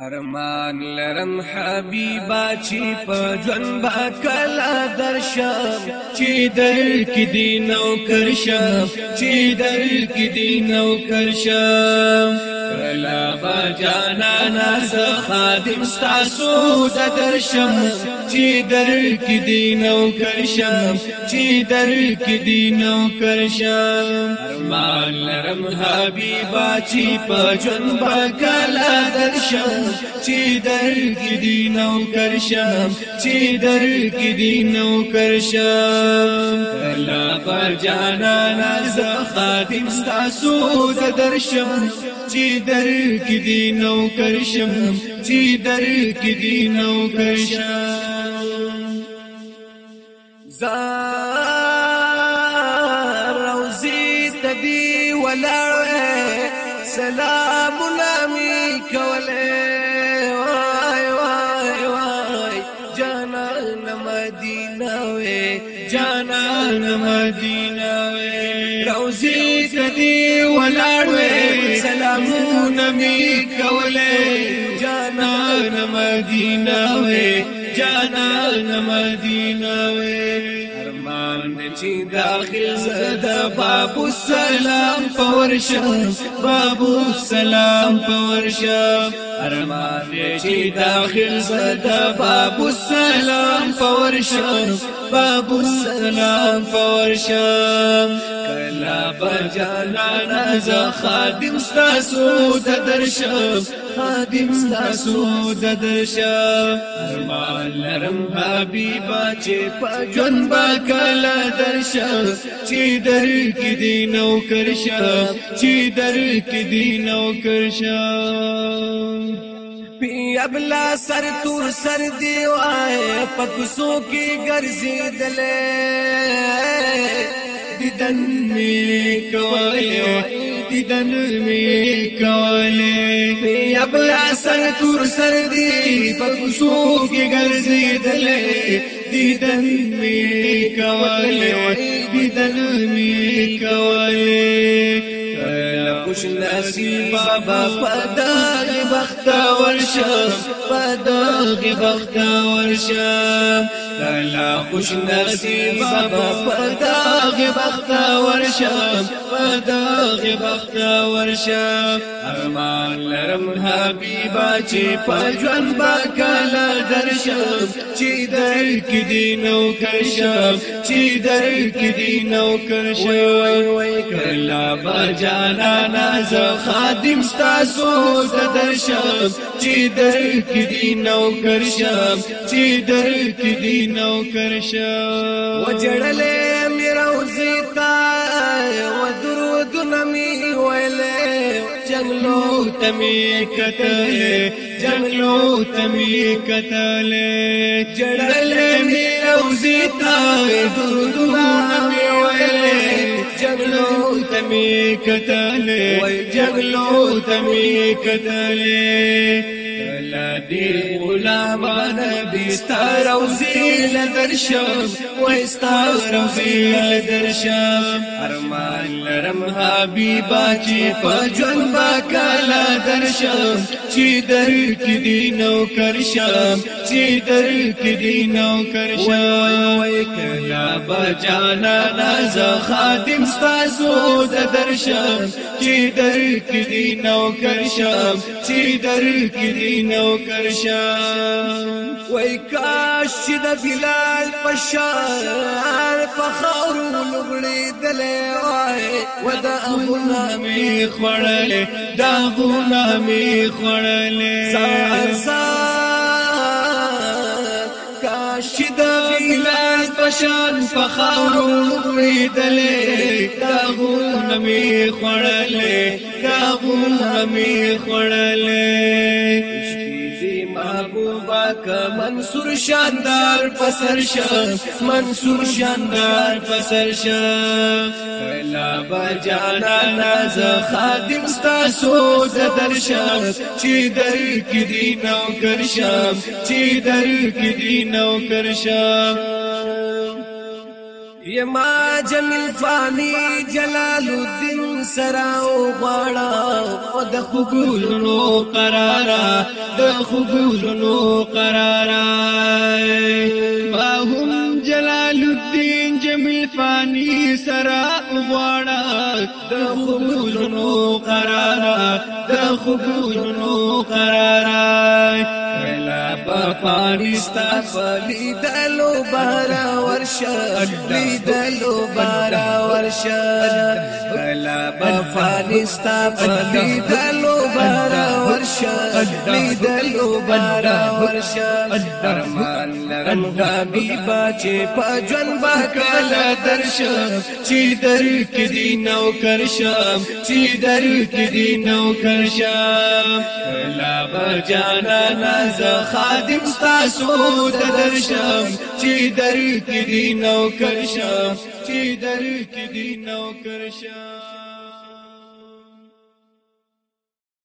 ارمان لرم حبیبا چې په ژوند با کلا درشم چې در کې دین او کرشم چې در کې دین او کرشم کلا بجانا ناز خادم ستاسو د درشم چې در کې دین او کرشم چې در کې دین او کرشم ارمان لرم حبیبا چې په ژوند با کلا درشم چی در کی دی نو کرشم چی در کی دی نو کرشم کلا پر جانا ناز خادم ستاسو درشم چی در کی دی نو کرشم چی در کی دی نو کرشم زار روزی تدی ولاړ سلام نامي کوله وای وای وای جانا مدینه وې جانا مدینه وې روزي کدي ولاړې سلامونه مي کوله جانا مدینه وې جانا مدینه وې چې داخل زدا باب السلام پورشه باب السلام پورشه ارمان دې چې داخل زدا باب السلام پورشه باب السلام پورشه لا بجانا نز خادم ستاسو د درشم خادم ستاسو د درشم ارمان لرم حبیبا چې پجن با کلا درشم چې در کې دی نو کرشم چې در کې دی نو کرشم پی ابلا سر تور سر دیو آئے پکسو کی گرزی دلے ددنمي كولي ددنمي كولي يا بلا سر تور سر دي فكسو کې ګرځي دلې ددنمي کولي ددنمي کولي خوش نصیب بابا پداغ بخت ورشم پداغ بخت ورشم لالا خوش نصیب بابا پداغ داغ بخت ورشم په داغ بخت ورشم ارمان لرم حبیبا چې په ژوند با کلا درشم چې در کې دی نو کرشم چې در کې دی نو کرشم وای کلا با جانا ناز خادم ستاسو درشم چې در کې دی نو کرشم چې در کې دی نو کرشم وجړلې ستا و در و دنمی ویلې جنگلو تمی کتل جنگلو تمی کتل جړل می او زیتا در و دنمی ویلې جنگلو تمی کتل جنگلو تمی کتل دې غلام نبی ستار او زیل درشم و ستار او زیل درشم ارمان لرم حبیبا چې په ژوند با کلا درشم چې در کې دی نو کرشم چې در کې دی نو کرشم وای کلا بجانا ناز خادم ستاسو د درشم چې در کې دی نو کرشم چې در کې دی نو او کرشا وای کاش چې د بلال پشار په خاورو لوبړې دلې وای ودا ابونا می خړلې دا ابونا می خړلې سانسا کاش چې د بلال پشار په خاورو لوبړې دلې دا ابونا می خړلې دا ابونا می خړلې که منصور شاندار پسر شا منصور شاندار پسر شا فیلا بجانا ناز خادم ستاسو زدر شا چی در کدی نو کر شا چی در کدی نو کر شا یما جمیل فانی جلال الدین سرا او غواړه او د خوګولونو قرارا د خوګولونو قرارا باهم جلال الدین جمیل فانی سرا او غواړه د خوګولونو قرارا د خوګولونو قرارا افغانستان لیدلو بارا ورشا لیدلو بارا ورشا بلا افغانستان لیدلو بارا ورشا لیدلو بارا ورشا غمی بچې په ژوند به کله درشم چې در کې دی نو کرشم چې در کې دی نو کرشم لا بجانا ناز خادم تاسو ته درشم چې در کې دی نو کرشم چې در کې دی نو کرشم